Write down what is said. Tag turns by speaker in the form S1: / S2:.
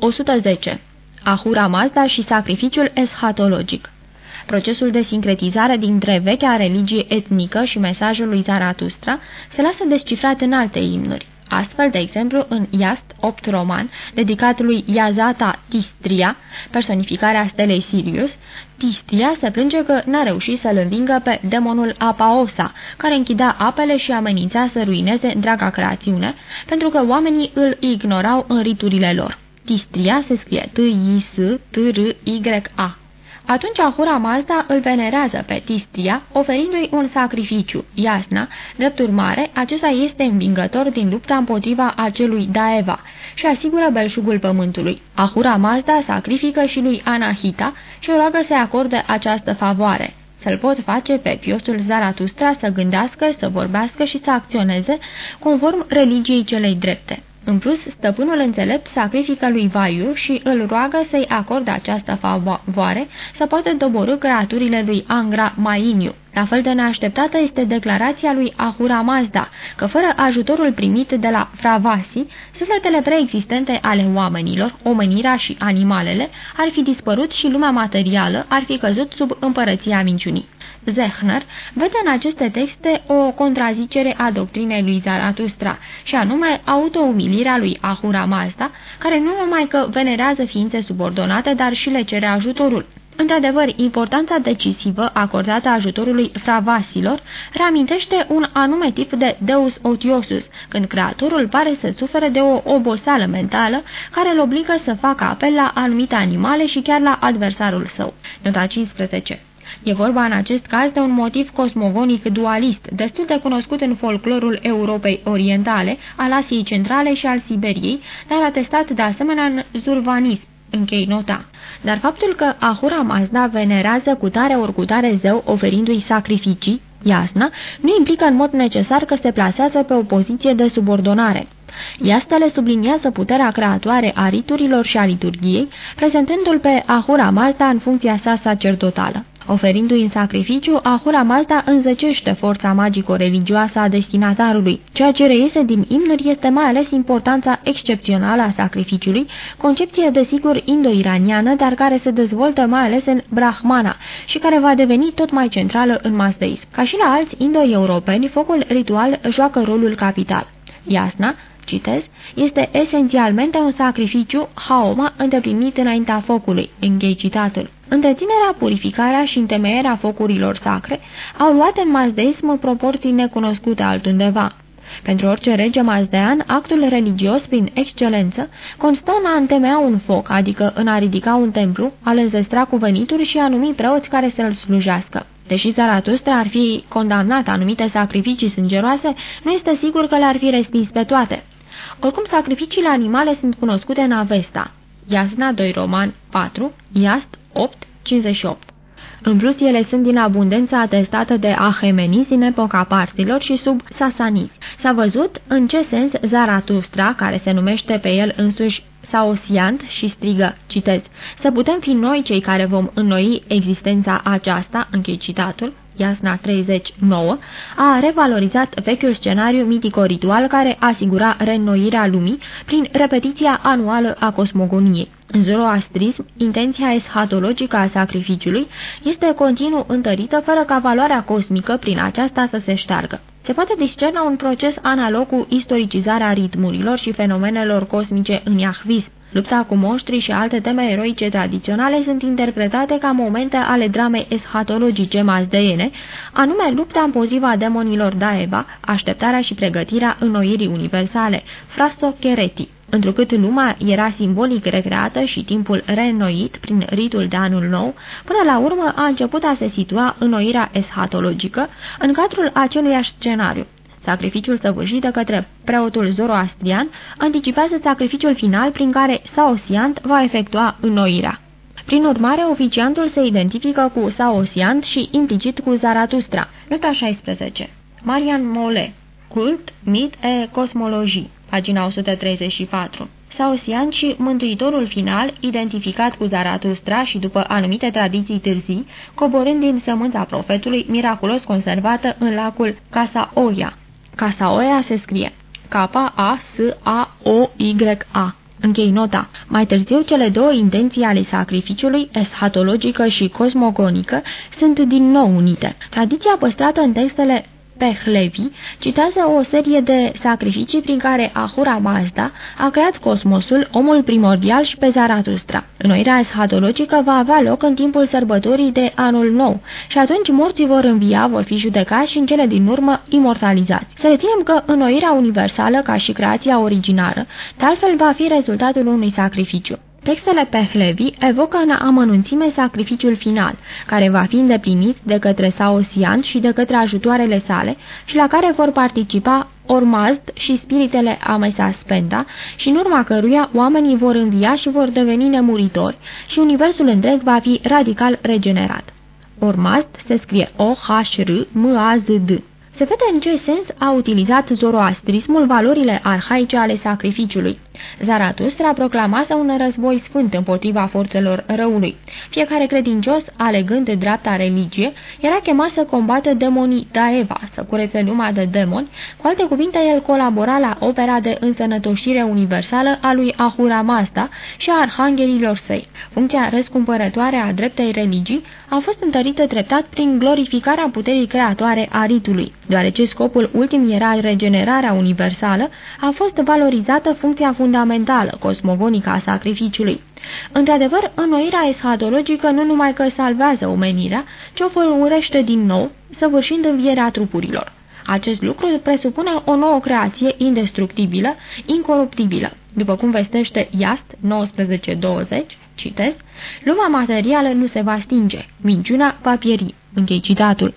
S1: 110. Ahura Mazda și sacrificiul eschatologic Procesul de sincretizare dintre vechea religie etnică și mesajul lui Zaratustra se lasă descifrat în alte imnuri. Astfel, de exemplu, în Iast 8 roman, dedicat lui Iazata Tistria, personificarea stelei Sirius, Tistria se plânge că n-a reușit să-l învingă pe demonul Apaosa, care închidea apele și amenința să ruineze întreaga creațiune, pentru că oamenii îl ignorau în riturile lor. Tistria se scrie T-I-S-T-R-Y-A. Atunci Ahura Mazda îl venerează pe Tistria, oferindu-i un sacrificiu, Iasna, drept urmare, acesta este învingător din lupta împotriva acelui Daeva și asigură belșugul pământului. Ahura Mazda sacrifică și lui Anahita și o roagă să acorde această favoare să-l pot face pe piosul Zaratustra să gândească, să vorbească și să acționeze conform religiei celei drepte. În plus, stăpânul înțelept sacrifică lui Vaiu și îl roagă să-i acorde această favoare să poată doborâ creaturile lui Angra Mainiu. La fel de neașteptată este declarația lui Ahura Mazda, că fără ajutorul primit de la Fravasi, sufletele preexistente ale oamenilor, omenirea și animalele, ar fi dispărut și lumea materială ar fi căzut sub împărăția minciunii. Zechner vede în aceste texte o contrazicere a doctrinei lui Zaratustra, și anume autoumilirea lui Ahura Mazda, care nu numai că venerează ființe subordonate, dar și le cere ajutorul. Într-adevăr, importanța decisivă acordată ajutorului fravasilor reamintește un anume tip de deus otiosus, când creatorul pare să sufere de o oboseală mentală care îl obligă să facă apel la anumite animale și chiar la adversarul său. Nota 15 E vorba în acest caz de un motiv cosmogonic dualist, destul de cunoscut în folclorul Europei Orientale, al Asiei Centrale și al Siberiei, dar atestat de asemenea în zurvanism. Închei nota. Dar faptul că Ahura Mazda venerează cu tare ori cu tare zeu oferindu-i sacrificii, Iasna, nu implică în mod necesar că se plasează pe o poziție de subordonare. Iastele subliniază puterea creatoare a riturilor și a liturgiei, prezentându-l pe Ahura Mazda în funcția sa sacerdotală. Oferindu-i în sacrificiu, Ahura Mazda înzăcește forța magico-religioasă a destinatarului. Ceea ce reiese din imnuri este mai ales importanța excepțională a sacrificiului, concepție desigur indo-iraniană, dar care se dezvoltă mai ales în Brahmana și care va deveni tot mai centrală în mazdeism. Ca și la alți indo-europeni, focul ritual joacă rolul capital. Iasna, citez, este esențialmente un sacrificiu haoma îndeplinit înaintea focului, închei citatul. Întreținerea, purificarea și întemeierea focurilor sacre au luat în mazdeism proporții necunoscute altundeva. Pentru orice rege mazdean, actul religios, prin excelență, constă în a întemeia un foc, adică în a ridica un templu, a-l înzestra cu venituri și a numi preoți care să-l slujească. Deși Zaratustra ar fi condamnat anumite sacrificii sângeroase, nu este sigur că le-ar fi respins pe toate. Oricum, sacrificiile animale sunt cunoscute în Avesta. Iasna 2 Roman 4, Iast 8, 58. În plus, ele sunt din abundența atestată de Ahemenizi în epoca partilor și sub Sasanizi. S-a văzut în ce sens Zaratustra, care se numește pe el însuși Saosiant și strigă, citez, să putem fi noi cei care vom înnoi existența aceasta, închei citatul, Iasna 39, a revalorizat vechiul scenariu mitico-ritual care asigura reînnoirea lumii prin repetiția anuală a cosmogoniei. În zoroastrism, intenția eschatologică a sacrificiului este continuu întărită fără ca valoarea cosmică prin aceasta să se șteargă. Se poate discerne un proces analog cu istoricizarea ritmurilor și fenomenelor cosmice în iahvism. Lupta cu monștri și alte teme eroice tradiționale sunt interpretate ca momente ale dramei eschatologice mazdeiene, anume lupta împotriva demonilor Daeva, așteptarea și pregătirea înnoirii universale, Frasto Chereti. Întrucât lumea era simbolic recreată și timpul reînnoit prin ritul de anul nou, până la urmă a început a se situa înnoirea eschatologică în cadrul aceluiași scenariu. Sacrificiul săvârșit de către preotul zoroastrian anticipează sacrificiul final prin care Saosiant va efectua înnoirea. Prin urmare, oficiantul se identifică cu Saosiant și implicit cu Zaratustra. Nota 16. Marian Mole Cult, mit e cosmologii Pagina 134 Saosian și mântuitorul final, identificat cu Zaratustra și după anumite tradiții târzii, coborând din sămânța profetului, miraculos conservată în lacul Casa Oia. Casa Oia se scrie K-A-S-A-O-Y-A. Închei nota. Mai târziu, cele două intenții ale sacrificiului, eschatologică și cosmogonică, sunt din nou unite. Tradiția păstrată în textele Pehlevi citează o serie de sacrificii prin care Ahura Mazda a creat cosmosul, omul primordial și pe Zaratustra. Înnoirea eschatologică va avea loc în timpul sărbătorii de anul nou și atunci morții vor învia, vor fi judecați și în cele din urmă imortalizați. Să reținem că înnoirea universală, ca și creația originară, de altfel va fi rezultatul unui sacrificiu. Textele Pehlevi evocă în amănunțime sacrificiul final, care va fi îndeplinit de către Saosian și de către ajutoarele sale și la care vor participa Ormazd și spiritele Amesa Spenda și în urma căruia oamenii vor învia și vor deveni nemuritori și universul întreg va fi radical regenerat. Ormazd se scrie O-H-R-M-A-Z-D. Se vede în ce sens a utilizat zoroastrismul valorile arhaice ale sacrificiului. Zaratustra proclamase un război sfânt împotriva forțelor răului. Fiecare credincios, alegând dreapta religie, era chemat să combată demonii Daeva, să curețe lumea de demoni. Cu alte cuvinte, el colabora la opera de însănătoșire universală a lui Ahura Mazda și a arhanghelilor săi. Funcția răscumpărătoare a dreptei religii a fost întărită treptat prin glorificarea puterii creatoare a ritului. Deoarece scopul ultim era regenerarea universală, a fost valorizată funcția fundamentală, cosmogonică a sacrificiului. Într-adevăr, înnoirea eschatologică nu numai că salvează omenirea, ci o făurește din nou, săvârșind învierea trupurilor. Acest lucru presupune o nouă creație indestructibilă, incoruptibilă. După cum vestește Iast 1920, citesc, lumea materială nu se va stinge, minciuna va pieri. Închei citatul.